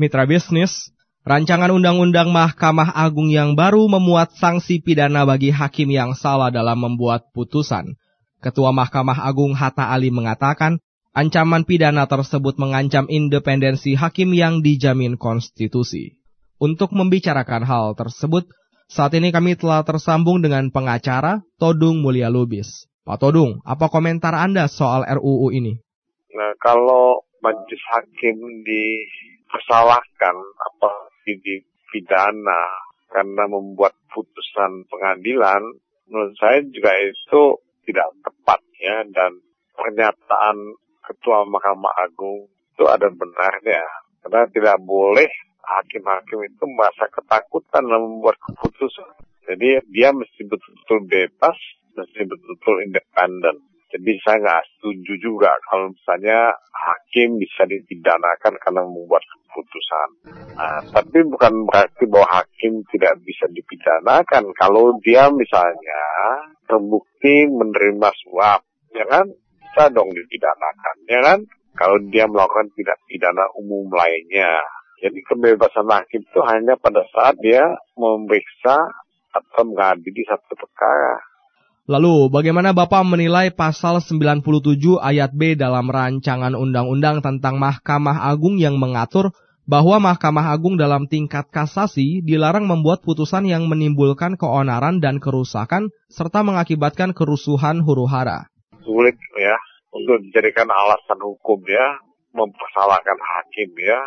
Mitra bisnis, rancangan undang-undang Mahkamah Agung yang baru memuat sanksi pidana bagi hakim yang salah dalam membuat putusan. Ketua Mahkamah Agung Hatta Ali mengatakan, ancaman pidana tersebut mengancam independensi hakim yang dijamin konstitusi. Untuk membicarakan hal tersebut, saat ini kami telah tersambung dengan pengacara Todung Mulia Lubis. Pak Todung, apa komentar Anda soal RUU ini? Nah, kalau majelis hakim dipersalahkan apa dipidana karena membuat putusan pengadilan, menurut saya juga itu tidak tepat ya dan pernyataan Ketua Mahkamah Agung itu ada benarnya karena tidak boleh hakim-hakim itu merasa ketakutan dalam membuat keputusan. Jadi dia mesti betul-betul bebas, mesti betul-betul independen. Jadi saya nggak setuju juga kalau misalnya hakim bisa dipidanakan karena membuat keputusan. Nah, tapi bukan berarti bahwa hakim tidak bisa dipidanakan kalau dia misalnya terbukti menerima suap, ya kan? Bisa dong dipidanakan, ya kan? Kalau dia melakukan tidak pidana umum lainnya. Jadi kebebasan hakim itu hanya pada saat dia memeriksa atau mengadili satu perkara. Lalu, bagaimana Bapak menilai pasal 97 ayat B dalam rancangan undang-undang tentang Mahkamah Agung yang mengatur bahwa Mahkamah Agung dalam tingkat kasasi dilarang membuat putusan yang menimbulkan keonaran dan kerusakan serta mengakibatkan kerusuhan huru-hara. Sulit ya. Untuk dijadikan alasan hukum ya. Mempersalahkan hakim ya.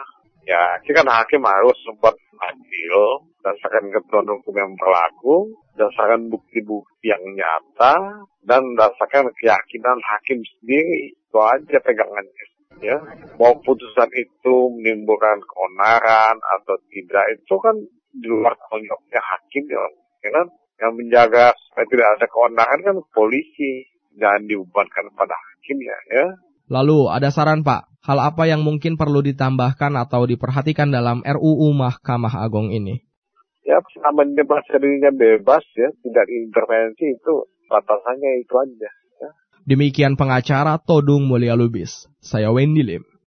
Ya, kita kan hakim harus sempat adil, berdasarkan ketentuan hukum yang berlaku, berdasarkan bukti-bukti yang nyata, dan berdasarkan keyakinan hakim sendiri. Itu aja pegangannya. Ya, mau putusan itu menimbulkan keonaran atau tidak, itu kan di luar tanggung hakim ya, kan? Yang menjaga supaya tidak ada keonaran kan polisi, jangan dibebankan pada hakim ya, ya. Lalu ada saran Pak, hal apa yang mungkin perlu ditambahkan atau diperhatikan dalam RUU Mahkamah Agung ini? Ya, selama bebas dirinya bebas ya, tidak intervensi itu batasannya itu aja. Ya. Demikian pengacara Todung Mulia Lubis. Saya Wendy Lim.